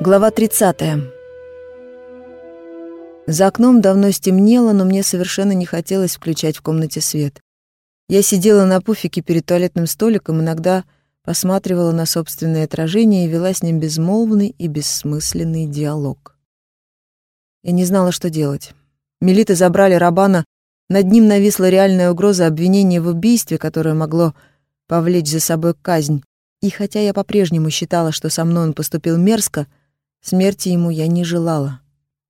Глава 30. За окном давно стемнело, но мне совершенно не хотелось включать в комнате свет. Я сидела на пуфике перед туалетным столиком, иногда посматривала на собственное отражение и вела с ним безмолвный и бессмысленный диалог. Я не знала, что делать. Милиты забрали Рабана, над ним нависла реальная угроза обвинения в убийстве, которое могло повлечь за собой казнь. И хотя я по-прежнему считала, что со мной он поступил мерзко, Смерти ему я не желала.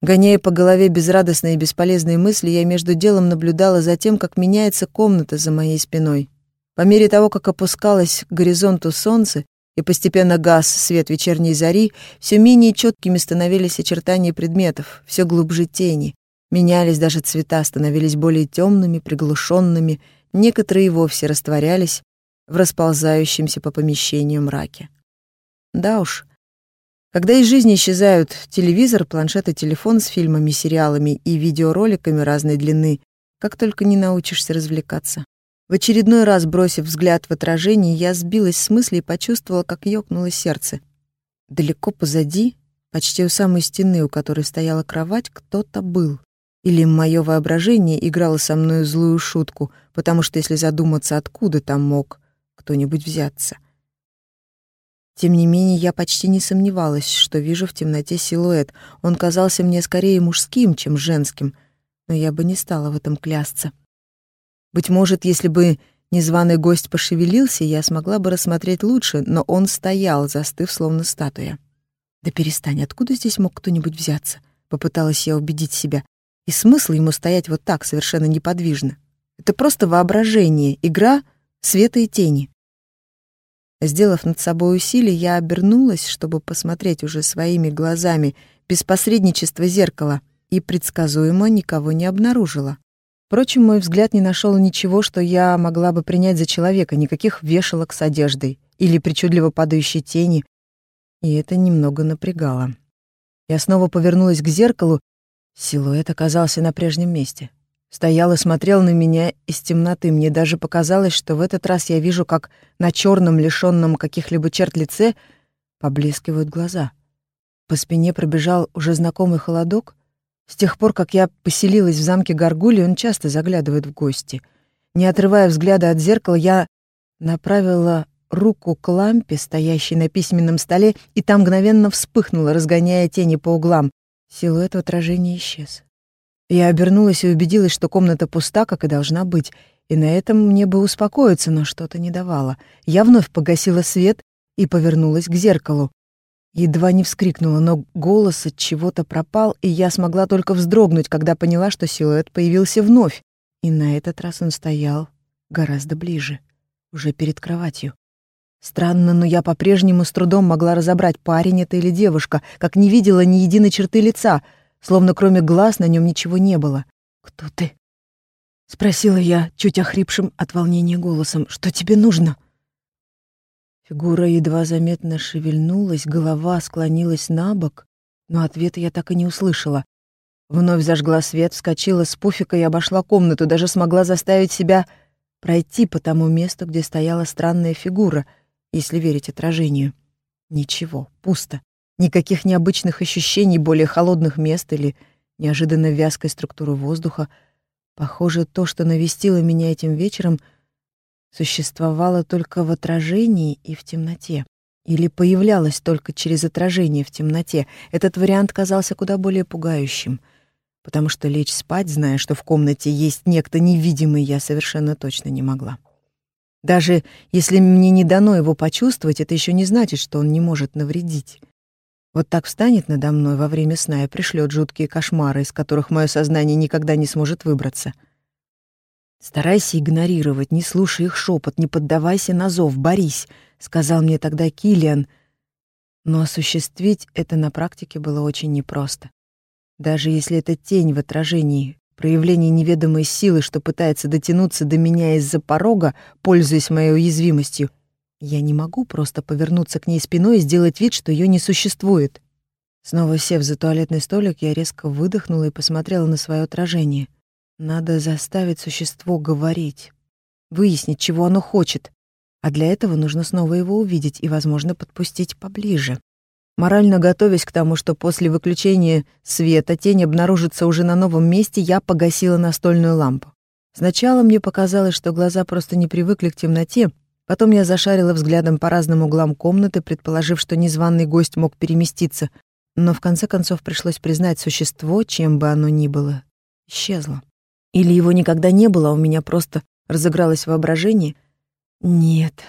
Гоняя по голове безрадостные и бесполезные мысли, я между делом наблюдала за тем, как меняется комната за моей спиной. По мере того, как опускалось к горизонту солнце и постепенно газ свет вечерней зари, все менее четкими становились очертания предметов, все глубже тени. Менялись даже цвета, становились более темными, приглушенными, некоторые и вовсе растворялись в расползающемся по помещению мраке. Да уж, когда из жизни исчезают телевизор, планшет и телефон с фильмами, сериалами и видеороликами разной длины, как только не научишься развлекаться. В очередной раз, бросив взгляд в отражение, я сбилась с мысли и почувствовала, как ёкнуло сердце. Далеко позади, почти у самой стены, у которой стояла кровать, кто-то был. Или мое воображение играло со мной злую шутку, потому что, если задуматься, откуда там мог кто-нибудь взяться — тем не менее, я почти не сомневалась, что вижу в темноте силуэт. Он казался мне скорее мужским, чем женским, но я бы не стала в этом клясться. Быть может, если бы незваный гость пошевелился, я смогла бы рассмотреть лучше, но он стоял, застыв, словно статуя. «Да перестань, откуда здесь мог кто-нибудь взяться?» — попыталась я убедить себя. И смысл ему стоять вот так, совершенно неподвижно. Это просто воображение, игра света и тени. Сделав над собой усилие, я обернулась, чтобы посмотреть уже своими глазами, без посредничества зеркала, и предсказуемо никого не обнаружила. Впрочем, мой взгляд не нашел ничего, что я могла бы принять за человека, никаких вешалок с одеждой или причудливо падающей тени, и это немного напрягало. Я снова повернулась к зеркалу, силуэт оказался на прежнем месте. Стоял и смотрел на меня из темноты. Мне даже показалось, что в этот раз я вижу, как на черном, лишенном каких-либо черт лице поблескивают глаза. По спине пробежал уже знакомый холодок. С тех пор, как я поселилась в замке Гаргули, он часто заглядывает в гости. Не отрывая взгляда от зеркала, я направила руку к лампе, стоящей на письменном столе, и там мгновенно вспыхнула, разгоняя тени по углам. Силуэт в отражении исчез. Я обернулась и убедилась, что комната пуста, как и должна быть, и на этом мне бы успокоиться, но что-то не давало. Я вновь погасила свет и повернулась к зеркалу. Едва не вскрикнула, но голос от чего-то пропал, и я смогла только вздрогнуть, когда поняла, что силуэт появился вновь. И на этот раз он стоял гораздо ближе, уже перед кроватью. Странно, но я по-прежнему с трудом могла разобрать, парень это или девушка, как не видела ни единой черты лица — словно кроме глаз на нем ничего не было. «Кто ты?» — спросила я, чуть охрипшим от волнения голосом. «Что тебе нужно?» Фигура едва заметно шевельнулась, голова склонилась на бок, но ответа я так и не услышала. Вновь зажгла свет, вскочила с пуфика и обошла комнату, даже смогла заставить себя пройти по тому месту, где стояла странная фигура, если верить отражению. Ничего, пусто. Никаких необычных ощущений, более холодных мест или неожиданно вязкой структуры воздуха. Похоже, то, что навестило меня этим вечером, существовало только в отражении и в темноте. Или появлялось только через отражение в темноте. Этот вариант казался куда более пугающим, потому что лечь спать, зная, что в комнате есть некто невидимый, я совершенно точно не могла. Даже если мне не дано его почувствовать, это еще не значит, что он не может навредить. Вот так встанет надо мной во время сна и пришлет жуткие кошмары, из которых мое сознание никогда не сможет выбраться. «Старайся игнорировать, не слушай их шепот, не поддавайся на зов, борись», — сказал мне тогда Килиан. Но осуществить это на практике было очень непросто. Даже если это тень в отражении, проявление неведомой силы, что пытается дотянуться до меня из-за порога, пользуясь моей уязвимостью, я не могу просто повернуться к ней спиной и сделать вид, что ее не существует. Снова сев за туалетный столик, я резко выдохнула и посмотрела на свое отражение. Надо заставить существо говорить, выяснить, чего оно хочет. А для этого нужно снова его увидеть и, возможно, подпустить поближе. Морально готовясь к тому, что после выключения света тень обнаружится уже на новом месте, я погасила настольную лампу. Сначала мне показалось, что глаза просто не привыкли к темноте, потом я зашарила взглядом по разным углам комнаты, предположив, что незваный гость мог переместиться, но в конце концов пришлось признать существо, чем бы оно ни было, исчезло. Или его никогда не было, а у меня просто разыгралось воображение? Нет,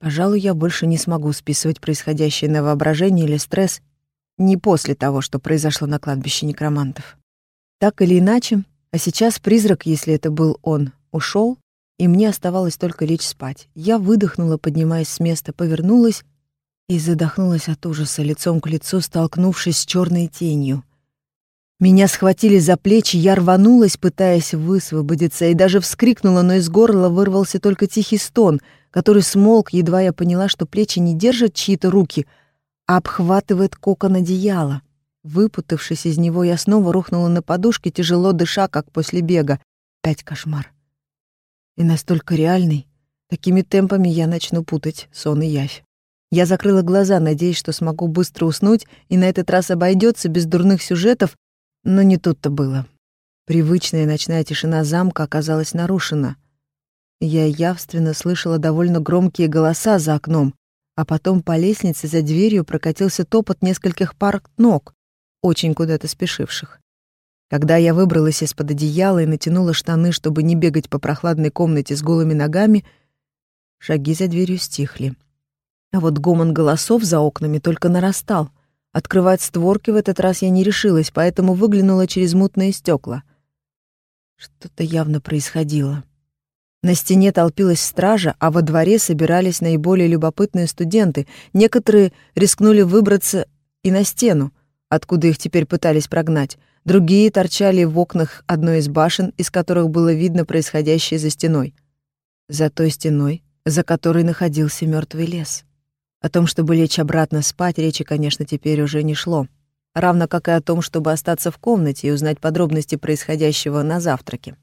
Пожалуй, я больше не смогу списывать происходящее на воображение или стресс не после того, что произошло на кладбище некромантов. Так или иначе, а сейчас призрак, если это был он, ушел, и мне оставалось только лечь спать. Я выдохнула, поднимаясь с места, повернулась и задохнулась от ужаса, лицом к лицу столкнувшись с черной тенью. Меня схватили за плечи, я рванулась, пытаясь высвободиться, и даже вскрикнула, но из горла вырвался только тихий стон — который смолк, едва я поняла, что плечи не держат чьи-то руки, а обхватывает кокон одеяла. Выпутавшись из него, я снова рухнула на подушке, тяжело дыша, как после бега. Пять кошмар. И настолько реальный. Такими темпами я начну путать сон и явь. Я закрыла глаза, надеясь, что смогу быстро уснуть, и на этот раз обойдется без дурных сюжетов, но не тут-то было. Привычная ночная тишина замка оказалась нарушена — я явственно слышала довольно громкие голоса за окном, а потом по лестнице за дверью прокатился топот нескольких пар ног, очень куда-то спешивших. Когда я выбралась из-под одеяла и натянула штаны, чтобы не бегать по прохладной комнате с голыми ногами, шаги за дверью стихли. А вот гомон голосов за окнами только нарастал. Открывать створки в этот раз я не решилась, поэтому выглянула через мутные стекла. Что-то явно происходило. На стене толпилась стража, а во дворе собирались наиболее любопытные студенты. Некоторые рискнули выбраться и на стену, откуда их теперь пытались прогнать. Другие торчали в окнах одной из башен, из которых было видно происходящее за стеной. За той стеной, за которой находился мертвый лес. О том, чтобы лечь обратно спать, речи, конечно, теперь уже не шло. Равно как и о том, чтобы остаться в комнате и узнать подробности происходящего на завтраке.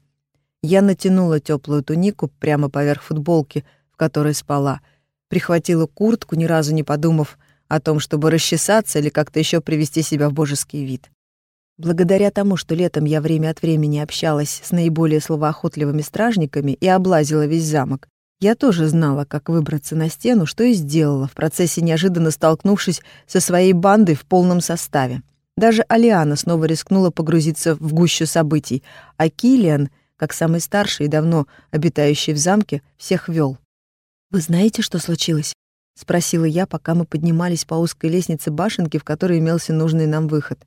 Я натянула теплую тунику прямо поверх футболки, в которой спала, прихватила куртку, ни разу не подумав о том, чтобы расчесаться или как-то еще привести себя в божеский вид. Благодаря тому, что летом я время от времени общалась с наиболее словоохотливыми стражниками и облазила весь замок, я тоже знала, как выбраться на стену, что и сделала, в процессе неожиданно столкнувшись со своей бандой в полном составе. Даже Алиана снова рискнула погрузиться в гущу событий, а Килиан — как самый старший и давно обитающий в замке, всех вел. «Вы знаете, что случилось?» — спросила я, пока мы поднимались по узкой лестнице башенки, в которой имелся нужный нам выход.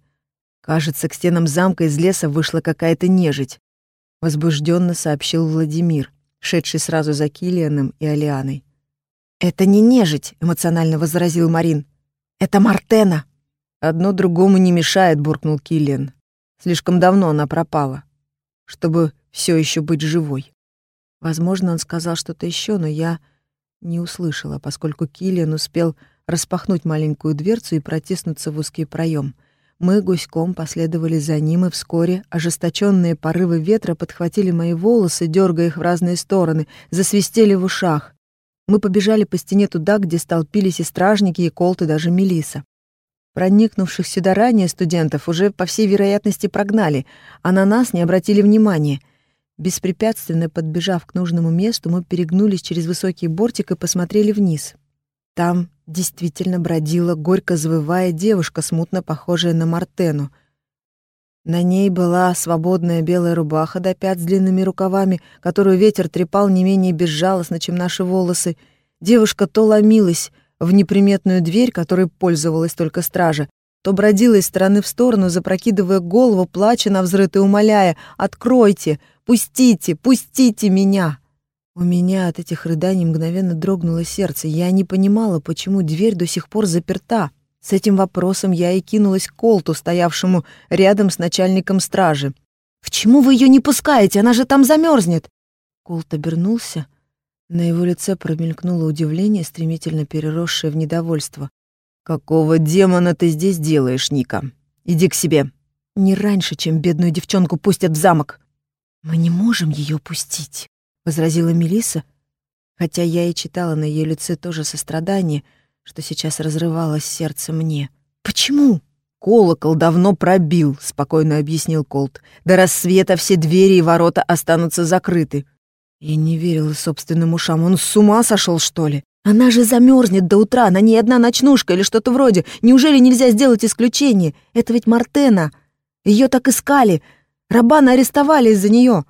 «Кажется, к стенам замка из леса вышла какая-то нежить», — возбужденно сообщил Владимир, шедший сразу за Килианом и Алианой. «Это не нежить», — эмоционально возразил Марин. «Это Мартена». «Одно другому не мешает», — буркнул Киллиан. «Слишком давно она пропала, чтобы все еще быть живой. Возможно, он сказал что-то еще, но я не услышала, поскольку Киллиан успел распахнуть маленькую дверцу и протиснуться в узкий проем. Мы гуськом последовали за ним, и вскоре ожесточенные порывы ветра подхватили мои волосы, дергая их в разные стороны, засвистели в ушах. Мы побежали по стене туда, где столпились и стражники, и колты, даже Мелиса. Проникнувших сюда ранее студентов уже, по всей вероятности, прогнали, а на нас не обратили внимания. Беспрепятственно подбежав к нужному месту, мы перегнулись через высокий бортик и посмотрели вниз. Там действительно бродила, горько завывая девушка, смутно похожая на Мартену. На ней была свободная белая рубаха до пят с длинными рукавами, которую ветер трепал не менее безжалостно, чем наши волосы. Девушка то ломилась в неприметную дверь, которой пользовалась только стража, то бродила из стороны в сторону, запрокидывая голову, плача на взрыв и умоляя «Откройте! Пустите! Пустите меня!» У меня от этих рыданий мгновенно дрогнуло сердце. Я не понимала, почему дверь до сих пор заперта. С этим вопросом я и кинулась к Колту, стоявшему рядом с начальником стражи. «Почему вы ее не пускаете? Она же там замерзнет!» Колт обернулся. На его лице промелькнуло удивление, стремительно переросшее в недовольство. «Какого демона ты здесь делаешь, Ника? Иди к себе!» «Не раньше, чем бедную девчонку пустят в замок!» «Мы не можем ее пустить», — возразила Мелиса, хотя я и читала на ее лице тоже сострадание, что сейчас разрывалось сердце мне. «Почему?» «Колокол давно пробил», — спокойно объяснил Колт. «До рассвета все двери и ворота останутся закрыты». Я не верила собственным ушам. Он с ума сошел, что ли? Она же замерзнет до утра, на ней одна ночнушка или что-то вроде. Неужели нельзя сделать исключение? Это ведь Мартена. Ее так искали. Рабана арестовали из-за нее.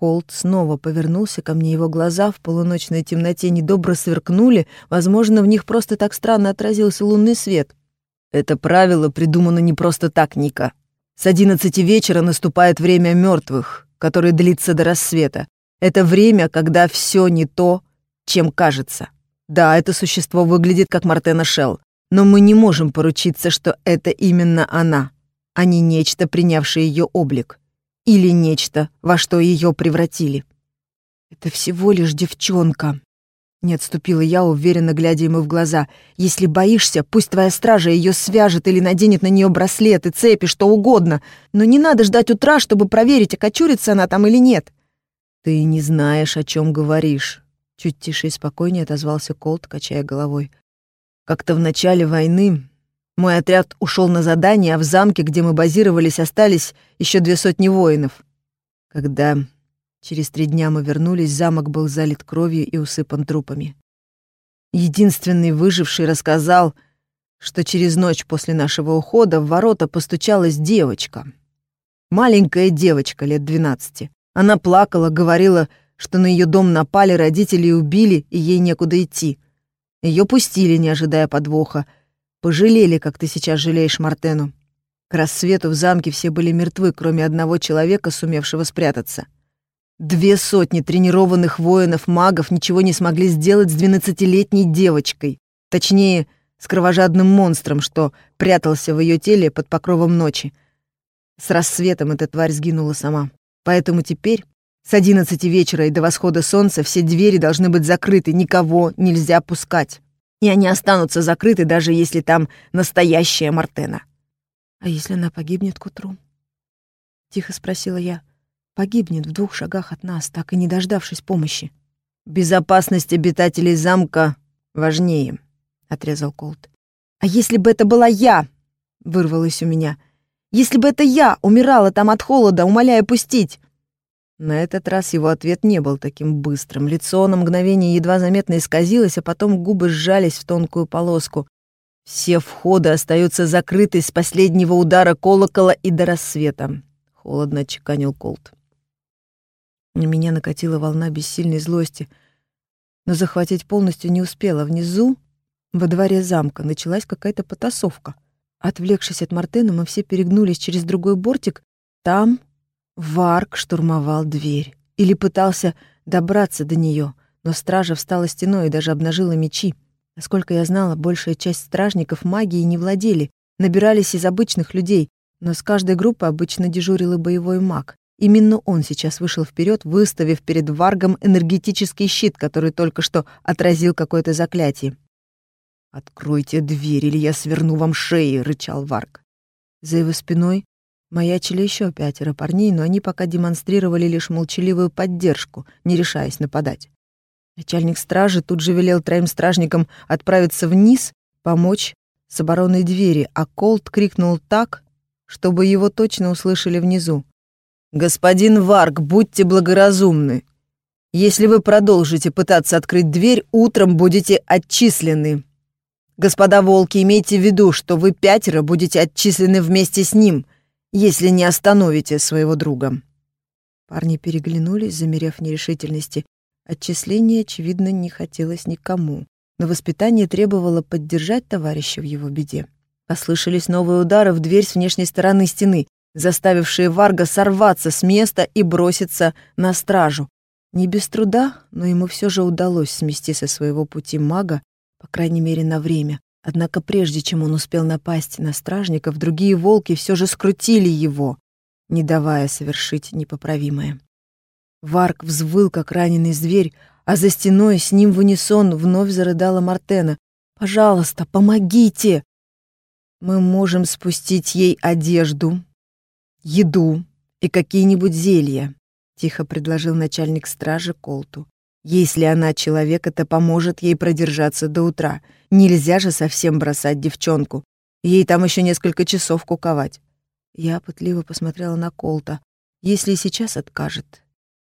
Колт снова повернулся ко мне, его глаза в полуночной темноте недобро сверкнули, возможно, в них просто так странно отразился лунный свет. Это правило придумано не просто так, Ника. С одиннадцати вечера наступает время мертвых, которое длится до рассвета. Это время, когда все не то, чем кажется. Да, это существо выглядит как Мартена Шелл, но мы не можем поручиться, что это именно она, а не нечто, принявшее ее облик. Или нечто, во что ее превратили. Это всего лишь девчонка, не отступила я, уверенно глядя ему в глаза. «Если боишься, пусть твоя стража ее свяжет или наденет на нее браслеты, цепи, что угодно. Но не надо ждать утра, чтобы проверить, окочурится она там или нет». «Ты не знаешь, о чем говоришь», — чуть тише и спокойнее отозвался Колт, качая головой. «Как-то в начале войны мой отряд ушел на задание, а в замке, где мы базировались, остались еще две сотни воинов. Когда Через три дня мы вернулись, замок был залит кровью и усыпан трупами. Единственный выживший рассказал, что через ночь после нашего ухода в ворота постучалась девочка. Маленькая девочка лет двенадцати. Она плакала, говорила, что на ее дом напали, родители убили, и ей некуда идти. Ее пустили, не ожидая подвоха. Пожалели, как ты сейчас жалеешь Мартену. К рассвету в замке все были мертвы, кроме одного человека, сумевшего спрятаться — Две сотни тренированных воинов-магов ничего не смогли сделать с двенадцатилетней девочкой. Точнее, с кровожадным монстром, что прятался в ее теле под покровом ночи. С рассветом эта тварь сгинула сама. Поэтому теперь, с одиннадцати вечера и до восхода солнца, все двери должны быть закрыты, никого нельзя пускать. И они останутся закрыты, даже если там настоящая Мартена. «А если она погибнет к утру?» — тихо спросила я погибнет в двух шагах от нас, так и не дождавшись помощи. «Безопасность обитателей замка важнее», — отрезал Колт. «А если бы это была я?» — вырвалось у меня. «Если бы это я умирала там от холода, умоляя пустить!» На этот раз его ответ не был таким быстрым. Лицо на мгновение едва заметно исказилось, а потом губы сжались в тонкую полоску. Все входы остаются закрыты с последнего удара колокола и до рассвета. Холодно чеканил Колт. На меня накатила волна бессильной злости, но захватить полностью не успела. Внизу, во дворе замка, началась какая-то потасовка. Отвлекшись от Мартена, мы все перегнулись через другой бортик. Там Варк штурмовал дверь. Или пытался добраться до нее, но стража встала стеной и даже обнажила мечи. Насколько я знала, большая часть стражников магией не владели, набирались из обычных людей, но с каждой группы обычно дежурил и боевой маг. Именно он сейчас вышел вперед, выставив перед Варгом энергетический щит, который только что отразил какое-то заклятие. «Откройте дверь, или я сверну вам шеи!» — рычал Варг. За его спиной маячили еще пятеро парней, но они пока демонстрировали лишь молчаливую поддержку, не решаясь нападать. Начальник стражи тут же велел троим стражникам отправиться вниз, помочь с обороной двери, а Колт крикнул так, чтобы его точно услышали внизу. «Господин Варг, будьте благоразумны. Если вы продолжите пытаться открыть дверь, утром будете отчислены. Господа волки, имейте в виду, что вы пятеро будете отчислены вместе с ним, если не остановите своего друга». Парни переглянулись, замерев нерешительности. Отчисления, очевидно, не хотелось никому, но воспитание требовало поддержать товарища в его беде. Послышались новые удары в дверь с внешней стороны стены заставившие Варга сорваться с места и броситься на стражу. Не без труда, но ему все же удалось смести со своего пути мага, по крайней мере, на время. Однако прежде чем он успел напасть на стражников, другие волки все же скрутили его, не давая совершить непоправимое. Варг взвыл, как раненый зверь, а за стеной с ним в унисон вновь зарыдала Мартена. «Пожалуйста, помогите!» «Мы можем спустить ей одежду», еду и какие-нибудь зелья», — тихо предложил начальник стражи Колту. Если она человек, это поможет ей продержаться до утра. Нельзя же совсем бросать девчонку. Ей там еще несколько часов куковать. Я пытливо посмотрела на Колта. Если сейчас откажет,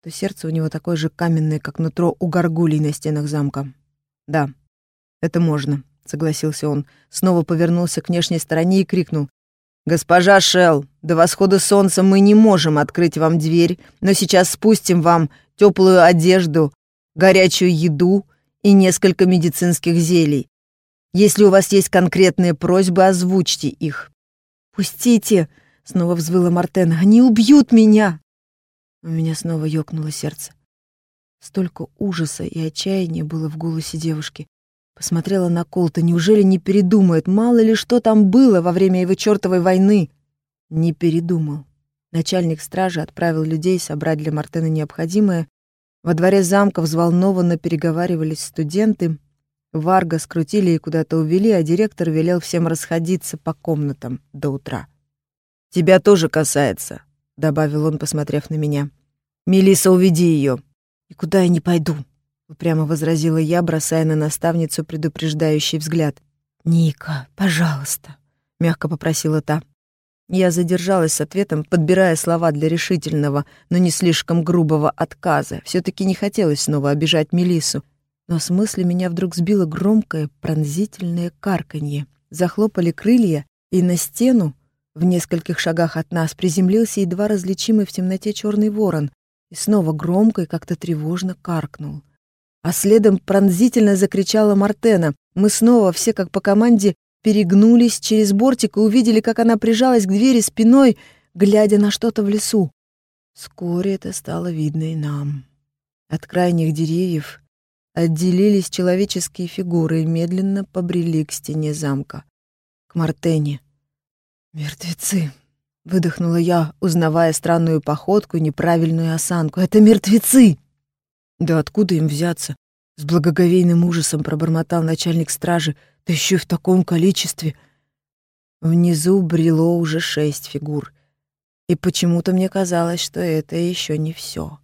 то сердце у него такое же каменное, как нутро у горгулей на стенах замка. «Да, это можно», — согласился он. Снова повернулся к внешней стороне и крикнул. «Госпожа Шелл, до восхода солнца мы не можем открыть вам дверь, но сейчас спустим вам теплую одежду, горячую еду и несколько медицинских зелий. Если у вас есть конкретные просьбы, озвучьте их». «Пустите!» — снова взвыла Мартен. «Они убьют меня!» У меня снова ёкнуло сердце. Столько ужаса и отчаяния было в голосе девушки. Посмотрела на Колта. Неужели не передумает? Мало ли что там было во время его чертовой войны. Не передумал. Начальник стражи отправил людей собрать для Мартена необходимое. Во дворе замка взволнованно переговаривались студенты. Варга скрутили и куда-то увели, а директор велел всем расходиться по комнатам до утра. «Тебя тоже касается», — добавил он, посмотрев на меня. Мелиса, уведи ее. И куда я не пойду, упрямо возразила я, бросая на наставницу предупреждающий взгляд. Ника, пожалуйста, мягко попросила та. Я задержалась с ответом, подбирая слова для решительного, но не слишком грубого отказа. все таки не хотелось снова обижать Мелису, но с мысли меня вдруг сбило громкое пронзительное карканье. Захлопали крылья, и на стену в нескольких шагах от нас приземлился едва различимый в темноте черный ворон, и снова громко и как-то тревожно каркнул. А следом пронзительно закричала Мартена. Мы снова, все как по команде, перегнулись через бортик и увидели, как она прижалась к двери спиной, глядя на что-то в лесу. Вскоре это стало видно и нам. От крайних деревьев отделились человеческие фигуры и медленно побрели к стене замка, к Мартене. «Мертвецы!» Выдохнула я, узнавая странную походку и неправильную осанку. «Это мертвецы!» «Да откуда им взяться?» С благоговейным ужасом пробормотал начальник стражи, да еще в таком количестве. Внизу брело уже шесть фигур. И почему-то мне казалось, что это еще не все.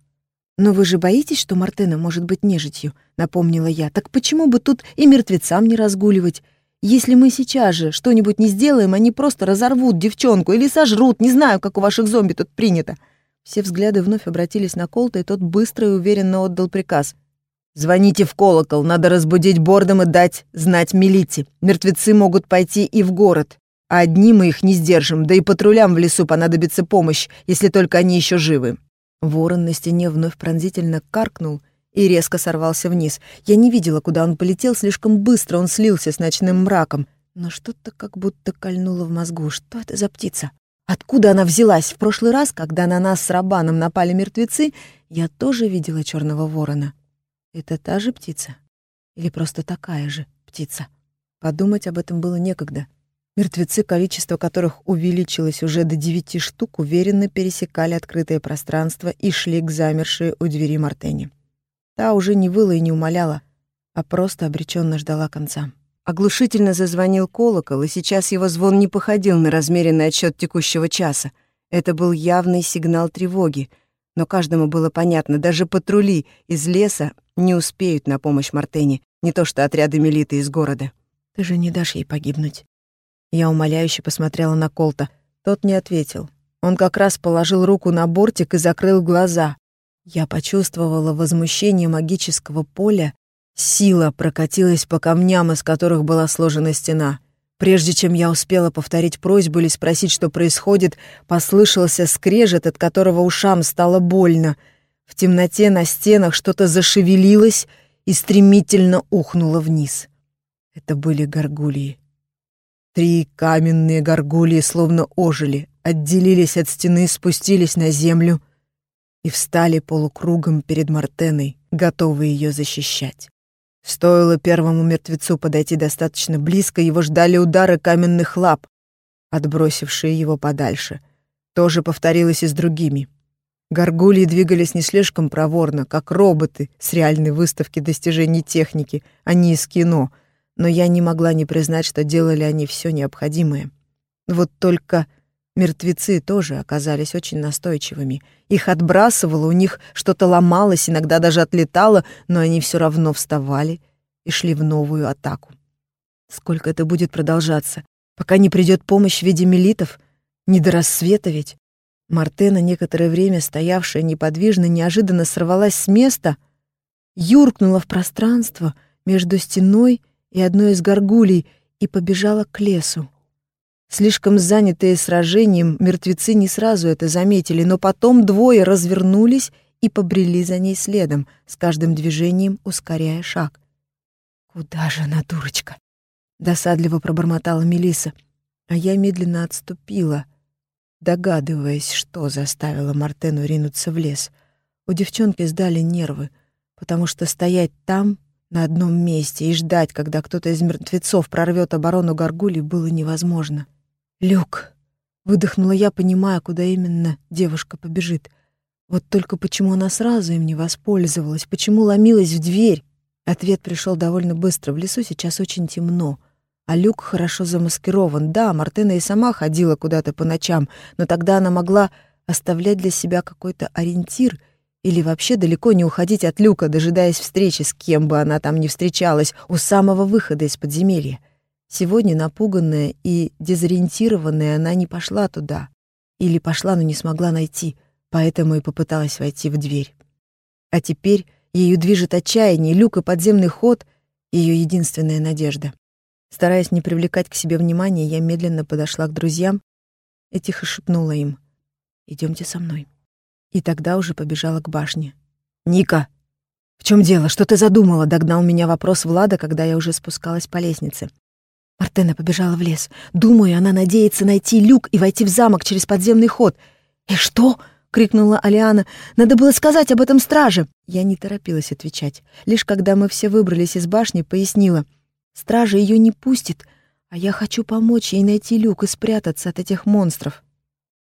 «Но вы же боитесь, что Мартена может быть нежитью?» — напомнила я. «Так почему бы тут и мертвецам не разгуливать? Если мы сейчас же что-нибудь не сделаем, они просто разорвут девчонку или сожрут, не знаю, как у ваших зомби тут принято». Все взгляды вновь обратились на Колта, и тот быстро и уверенно отдал приказ. «Звоните в колокол, надо разбудить бордом и дать знать милите. Мертвецы могут пойти и в город, а одни мы их не сдержим, да и патрулям в лесу понадобится помощь, если только они еще живы». Ворон на стене вновь пронзительно каркнул — и резко сорвался вниз. Я не видела, куда он полетел, слишком быстро он слился с ночным мраком. Но что-то как будто кольнуло в мозгу. Что это за птица? Откуда она взялась? В прошлый раз, когда на нас с Рабаном напали мертвецы, я тоже видела черного ворона. Это та же птица? Или просто такая же птица? Подумать об этом было некогда. Мертвецы, количество которых увеличилось уже до девяти штук, уверенно пересекали открытое пространство и шли к замершей у двери Мартене. Та уже не выла и не умоляла, а просто обреченно ждала конца. Оглушительно зазвонил колокол, и сейчас его звон не походил на размеренный отсчет текущего часа. Это был явный сигнал тревоги, но каждому было понятно, даже патрули из леса не успеют на помощь Мартене, не то что отряды милиты из города. «Ты же не дашь ей погибнуть?» Я умоляюще посмотрела на Колта. Тот не ответил. Он как раз положил руку на бортик и закрыл глаза, я почувствовала возмущение магического поля. Сила прокатилась по камням, из которых была сложена стена. Прежде чем я успела повторить просьбу или спросить, что происходит, послышался скрежет, от которого ушам стало больно. В темноте на стенах что-то зашевелилось и стремительно ухнуло вниз. Это были горгулии. Три каменные горгулии словно ожили, отделились от стены, спустились на землю — и встали полукругом перед Мартеной, готовые ее защищать. Стоило первому мертвецу подойти достаточно близко, его ждали удары каменных лап, отбросившие его подальше. То же повторилось и с другими. Горгулии двигались не слишком проворно, как роботы с реальной выставки достижений техники, а не из кино, но я не могла не признать, что делали они все необходимое. Вот только Мертвецы тоже оказались очень настойчивыми. Их отбрасывало, у них что-то ломалось, иногда даже отлетало, но они все равно вставали и шли в новую атаку. Сколько это будет продолжаться? Пока не придет помощь в виде мелитов? Не до рассвета ведь? Мартена, некоторое время стоявшая неподвижно, неожиданно сорвалась с места, юркнула в пространство между стеной и одной из горгулей и побежала к лесу. Слишком занятые сражением, мертвецы не сразу это заметили, но потом двое развернулись и побрели за ней следом, с каждым движением ускоряя шаг. «Куда же она, дурочка?» — досадливо пробормотала Мелиса, а я медленно отступила, догадываясь, что заставило Мартену ринуться в лес. У девчонки сдали нервы, потому что стоять там, на одном месте, и ждать, когда кто-то из мертвецов прорвет оборону Гаргули, было невозможно. «Люк!» — выдохнула я, понимая, куда именно девушка побежит. Вот только почему она сразу им не воспользовалась, почему ломилась в дверь? Ответ пришел довольно быстро. В лесу сейчас очень темно. А люк хорошо замаскирован. Да, Мартына и сама ходила куда-то по ночам, но тогда она могла оставлять для себя какой-то ориентир или вообще далеко не уходить от люка, дожидаясь встречи с кем бы она там ни встречалась, у самого выхода из подземелья. Сегодня, напуганная и дезориентированная, она не пошла туда. Или пошла, но не смогла найти, поэтому и попыталась войти в дверь. А теперь ею движет отчаяние, люк и подземный ход — ее единственная надежда. Стараясь не привлекать к себе внимания, я медленно подошла к друзьям и тихо шепнула им «Идемте со мной». И тогда уже побежала к башне. «Ника! В чем дело? Что ты задумала?» — догнал меня вопрос Влада, когда я уже спускалась по лестнице. Мартена побежала в лес. Думаю, она надеется найти люк и войти в замок через подземный ход. «И что?» — крикнула Алиана. «Надо было сказать об этом страже!» Я не торопилась отвечать. Лишь когда мы все выбрались из башни, пояснила. «Стража ее не пустит, а я хочу помочь ей найти люк и спрятаться от этих монстров».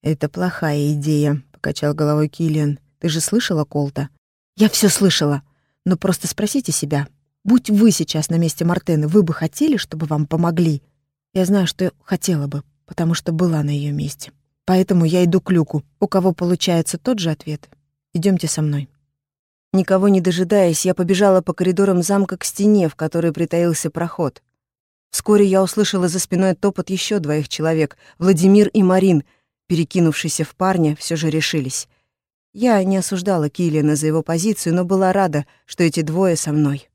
«Это плохая идея», — покачал головой Киллиан. «Ты же слышала Колта?» «Я все слышала. Но просто спросите себя, Будь вы сейчас на месте Мартены, вы бы хотели, чтобы вам помогли? Я знаю, что хотела бы, потому что была на ее месте. Поэтому я иду к люку. У кого получается тот же ответ, идемте со мной. Никого не дожидаясь, я побежала по коридорам замка к стене, в которой притаился проход. Вскоре я услышала за спиной топот еще двоих человек, Владимир и Марин, перекинувшиеся в парня, все же решились. Я не осуждала Киллиана за его позицию, но была рада, что эти двое со мной.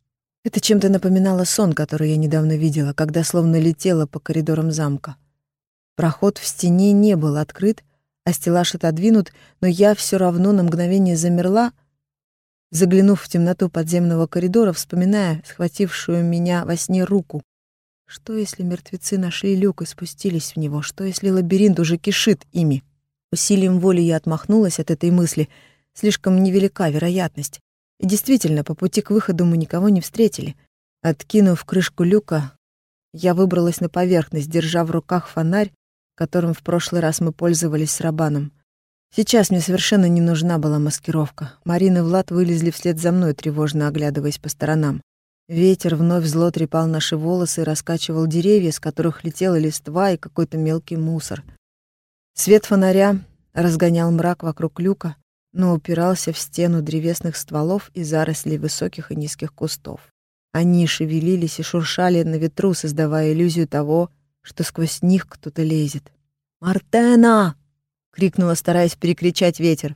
Это чем-то напоминало сон, который я недавно видела, когда словно летела по коридорам замка. Проход в стене не был открыт, а стеллаж отодвинут, но я все равно на мгновение замерла, заглянув в темноту подземного коридора, вспоминая схватившую меня во сне руку. Что, если мертвецы нашли люк и спустились в него? Что, если лабиринт уже кишит ими? Усилием воли я отмахнулась от этой мысли. Слишком невелика вероятность. И действительно, по пути к выходу мы никого не встретили. Откинув крышку люка, я выбралась на поверхность, держа в руках фонарь, которым в прошлый раз мы пользовались с Рабаном. Сейчас мне совершенно не нужна была маскировка. Марина и Влад вылезли вслед за мной, тревожно оглядываясь по сторонам. Ветер вновь зло трепал наши волосы и раскачивал деревья, с которых летела листва и какой-то мелкий мусор. Свет фонаря разгонял мрак вокруг люка, но упирался в стену древесных стволов и зарослей высоких и низких кустов. Они шевелились и шуршали на ветру, создавая иллюзию того, что сквозь них кто-то лезет. «Мартена!» — крикнула, стараясь перекричать ветер.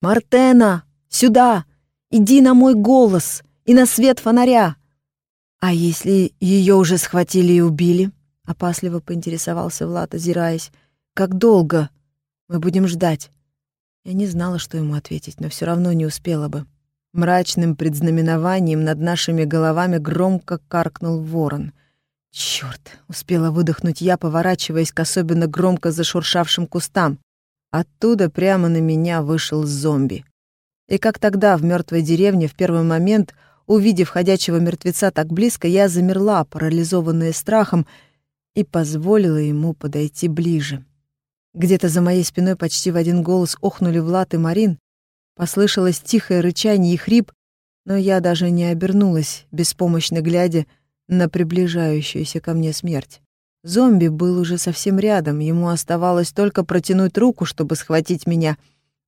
«Мартена! Сюда! Иди на мой голос и на свет фонаря!» «А если ее уже схватили и убили?» — опасливо поинтересовался Влад, озираясь. «Как долго мы будем ждать?» Я не знала, что ему ответить, но все равно не успела бы. Мрачным предзнаменованием над нашими головами громко каркнул ворон. Черт! успела выдохнуть я, поворачиваясь к особенно громко зашуршавшим кустам. Оттуда прямо на меня вышел зомби. И как тогда в мертвой деревне в первый момент, увидев ходячего мертвеца так близко, я замерла, парализованная страхом, и позволила ему подойти ближе. Где-то за моей спиной почти в один голос охнули Влад и Марин. Послышалось тихое рычание и хрип, но я даже не обернулась, беспомощно глядя на приближающуюся ко мне смерть. Зомби был уже совсем рядом, ему оставалось только протянуть руку, чтобы схватить меня,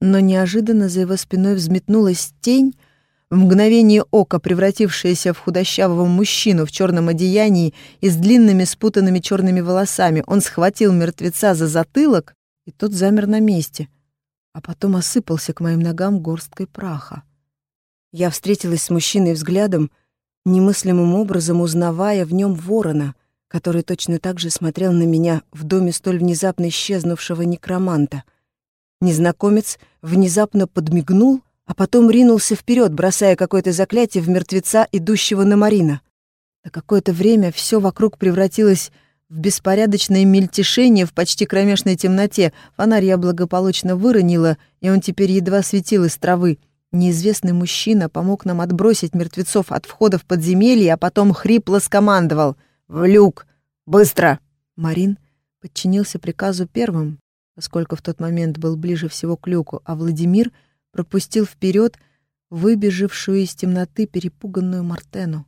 но неожиданно за его спиной взметнулась тень, в мгновение ока превратившаяся в худощавого мужчину в черном одеянии и с длинными спутанными черными волосами. Он схватил мертвеца за затылок, и тот замер на месте, а потом осыпался к моим ногам горсткой праха. Я встретилась с мужчиной взглядом, немыслимым образом узнавая в нем ворона, который точно так же смотрел на меня в доме столь внезапно исчезнувшего некроманта. Незнакомец внезапно подмигнул, а потом ринулся вперед, бросая какое-то заклятие в мертвеца, идущего на Марина. На какое-то время все вокруг превратилось в беспорядочное мельтешение в почти кромешной темноте. Фонарь я благополучно выронила, и он теперь едва светил из травы. Неизвестный мужчина помог нам отбросить мертвецов от входа в подземелье, а потом хрипло скомандовал «В люк! Быстро!» Марин подчинился приказу первым, поскольку в тот момент был ближе всего к люку, а Владимир пропустил вперед выбежавшую из темноты перепуганную Мартену.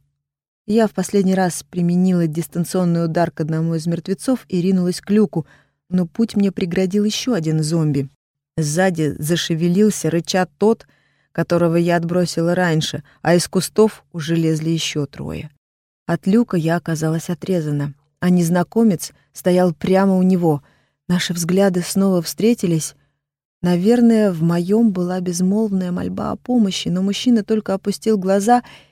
Я в последний раз применила дистанционный удар к одному из мертвецов и ринулась к люку, но путь мне преградил еще один зомби. Сзади зашевелился, рыча тот — которого я отбросила раньше, а из кустов уже лезли еще трое. От люка я оказалась отрезана, а незнакомец стоял прямо у него. Наши взгляды снова встретились. Наверное, в моем была безмолвная мольба о помощи, но мужчина только опустил глаза и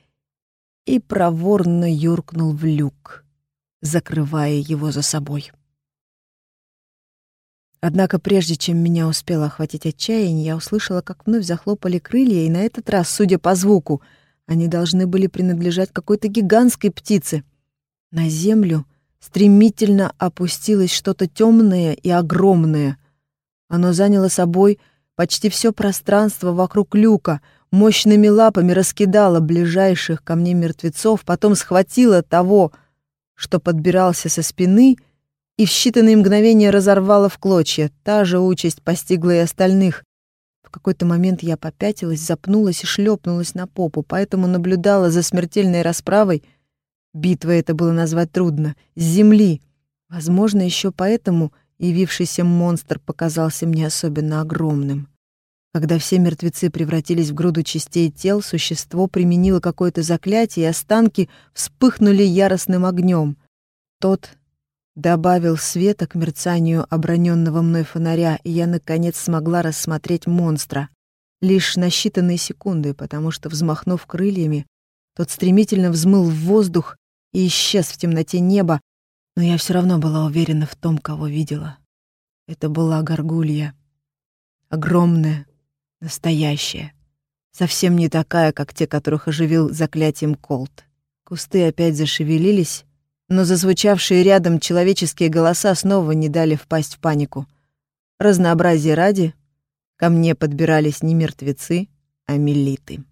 проворно юркнул в люк, закрывая его за собой. Однако прежде чем меня успело охватить отчаяние, я услышала, как вновь захлопали крылья, и на этот раз, судя по звуку, они должны были принадлежать какой-то гигантской птице. На землю стремительно опустилось что-то темное и огромное. Оно заняло собой почти все пространство вокруг люка, мощными лапами раскидало ближайших ко мне мертвецов, потом схватило того, что подбирался со спины — и в считанные мгновения разорвала в клочья. Та же участь постигла и остальных. В какой-то момент я попятилась, запнулась и шлепнулась на попу, поэтому наблюдала за смертельной расправой. Битва это было назвать трудно. С земли. Возможно, еще поэтому явившийся монстр показался мне особенно огромным. Когда все мертвецы превратились в груду частей тел, существо применило какое-то заклятие, и останки вспыхнули яростным огнем. Тот добавил света к мерцанию оброненного мной фонаря, и я, наконец, смогла рассмотреть монстра. Лишь на считанные секунды, потому что, взмахнув крыльями, тот стремительно взмыл в воздух и исчез в темноте неба, но я все равно была уверена в том, кого видела. Это была горгулья. Огромная, настоящая. Совсем не такая, как те, которых оживил заклятием Колт. Кусты опять зашевелились, но зазвучавшие рядом человеческие голоса снова не дали впасть в панику. Разнообразие ради ко мне подбирались не мертвецы, а мелиты.